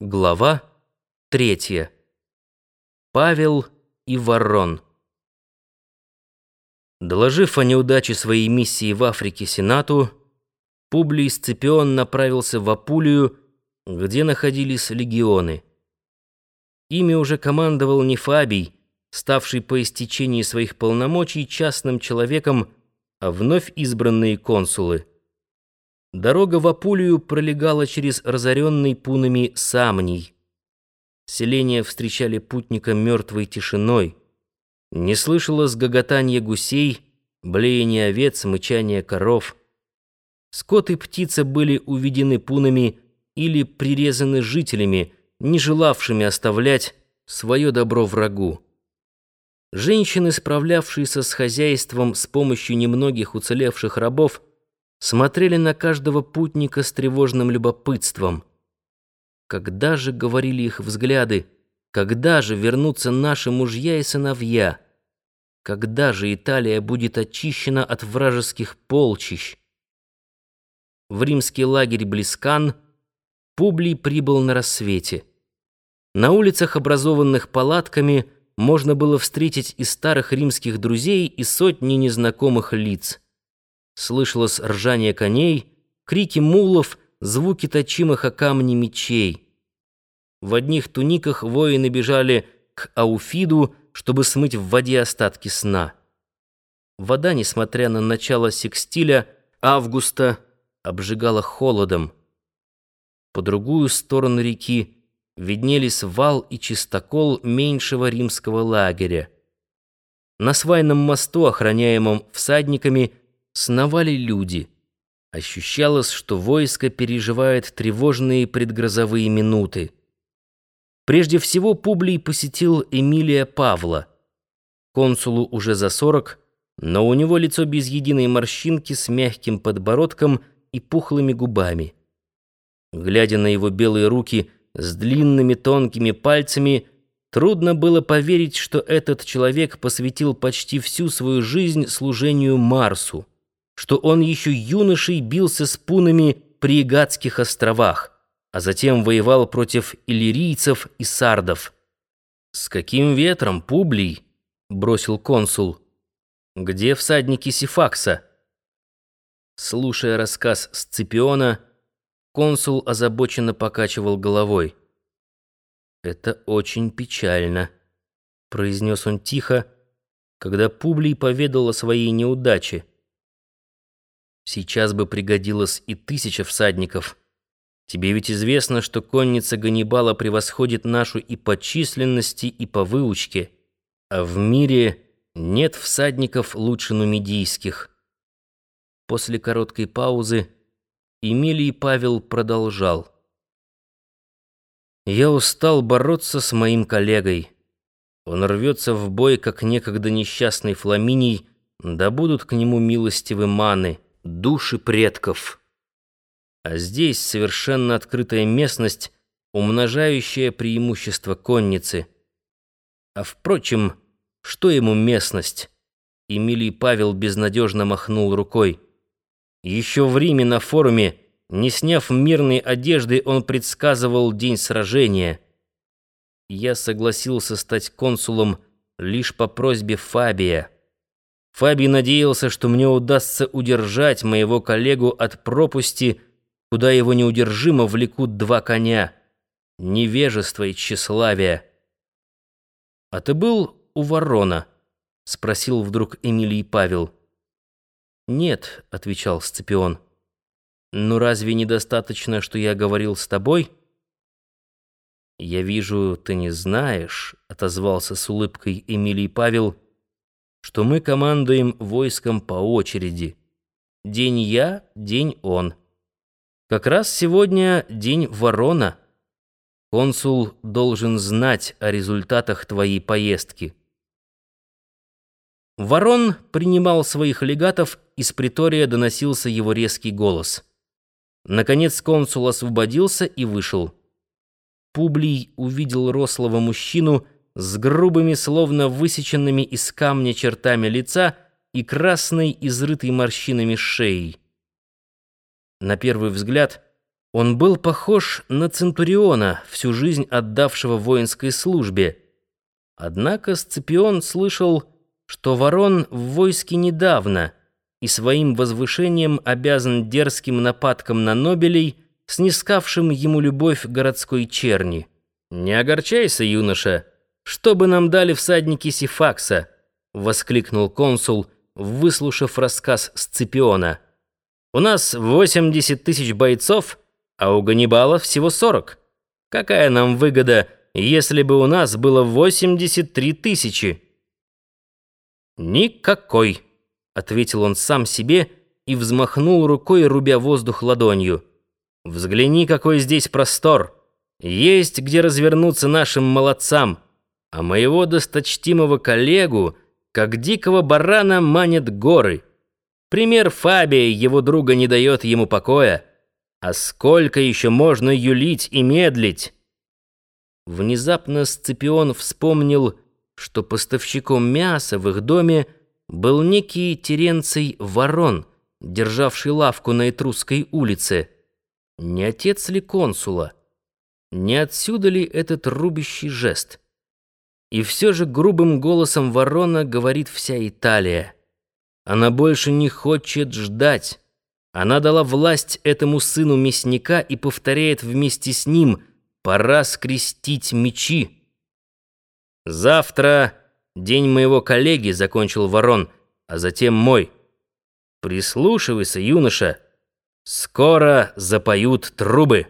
Глава третья. Павел и Ворон. Доложив о неудаче своей миссии в Африке Сенату, Публий Сципион направился в Апулию, где находились легионы. Ими уже командовал не Фабий, ставший по истечении своих полномочий частным человеком, а вновь избранные консулы. Дорога в Апулию пролегала через разоренный пунами Самний. Селения встречали путника мертвой тишиной. Не слышалось гоготанье гусей, блеяния овец, мычания коров. Скот и птица были уведены пунами или прирезаны жителями, не желавшими оставлять свое добро врагу. Женщины, справлявшиеся с хозяйством с помощью немногих уцелевших рабов, смотрели на каждого путника с тревожным любопытством. Когда же, говорили их взгляды, когда же вернутся наши мужья и сыновья? Когда же Италия будет очищена от вражеских полчищ? В римский лагерь Блискан Публий прибыл на рассвете. На улицах, образованных палатками, можно было встретить и старых римских друзей, и сотни незнакомых лиц. Слышалось ржание коней, крики мулов, звуки точимых о камни мечей. В одних туниках воины бежали к Ауфиду, чтобы смыть в воде остатки сна. Вода, несмотря на начало секстиля, августа обжигала холодом. По другую сторону реки виднелись вал и чистокол меньшего римского лагеря. На свайном мосту, охраняемом всадниками, сновали люди. Ощущалось, что войско переживает тревожные предгрозовые минуты. Прежде всего Публий посетил Эмилия Павла. Консулу уже за сорок, но у него лицо без единой морщинки с мягким подбородком и пухлыми губами. Глядя на его белые руки с длинными тонкими пальцами, трудно было поверить, что этот человек посвятил почти всю свою жизнь служению Марсу что он еще юношей бился с пунами при Игатских островах, а затем воевал против иллирийцев и сардов. «С каким ветром, Публий?» — бросил консул. «Где всадники Сифакса?» Слушая рассказ Сципиона, консул озабоченно покачивал головой. «Это очень печально», — произнес он тихо, когда Публий поведал о своей неудаче. Сейчас бы пригодилось и тысяча всадников. Тебе ведь известно, что конница Ганнибала превосходит нашу и по численности, и по выучке. А в мире нет всадников лучше нумидийских. После короткой паузы Эмилий Павел продолжал. «Я устал бороться с моим коллегой. Он рвется в бой, как некогда несчастный Фламиний, да будут к нему милостивы маны» души предков. А здесь совершенно открытая местность, умножающая преимущество конницы. А впрочем, что ему местность? Эмилий Павел безнадежно махнул рукой. Еще в Риме на форуме, не сняв мирной одежды, он предсказывал день сражения. Я согласился стать консулом лишь по просьбе Фабия. Фабий надеялся, что мне удастся удержать моего коллегу от пропасти, куда его неудержимо влекут два коня — невежество и тщеславие. «А ты был у ворона?» — спросил вдруг Эмилий Павел. «Нет», — отвечал Сципион. «Ну разве недостаточно, что я говорил с тобой?» «Я вижу, ты не знаешь», — отозвался с улыбкой Эмилий Павел, — что мы командуем войском по очереди. День я, день он. Как раз сегодня день ворона. Консул должен знать о результатах твоей поездки. Ворон принимал своих легатов, из притория доносился его резкий голос. Наконец консул освободился и вышел. Публий увидел рослого мужчину, с грубыми, словно высеченными из камня чертами лица и красной, изрытой морщинами шеей. На первый взгляд Он был похож на Центуриона, всю жизнь отдавшего воинской службе. Однако Сципион слышал, что Ворон в войске недавно и своим возвышением обязан дерзким нападкам на Нобелей, снискавшим ему любовь городской черни. «Не огорчайся, юноша, что бы нам дали всадники Сифакса?» — воскликнул консул, выслушав рассказ Сципиона. «У нас 80 тысяч бойцов, а у Ганнибала всего 40. Какая нам выгода, если бы у нас было 83 тысячи?» «Никакой», — ответил он сам себе и взмахнул рукой, рубя воздух ладонью. «Взгляни, какой здесь простор! Есть где развернуться нашим молодцам, а моего досточтимого коллегу, как дикого барана, манят горы. Пример Фабия, его друга, не дает ему покоя. А сколько еще можно юлить и медлить?» Внезапно Сципион вспомнил, что поставщиком мяса в их доме был некий Теренций Ворон, державший лавку на Этрусской улице. Не отец ли консула? Не отсюда ли этот рубящий жест? И все же грубым голосом Ворона говорит вся Италия. Она больше не хочет ждать. Она дала власть этому сыну мясника и повторяет вместе с ним «Пора скрестить мечи». «Завтра день моего коллеги», — закончил Ворон, «а затем мой. Прислушивайся, юноша, скоро запоют трубы».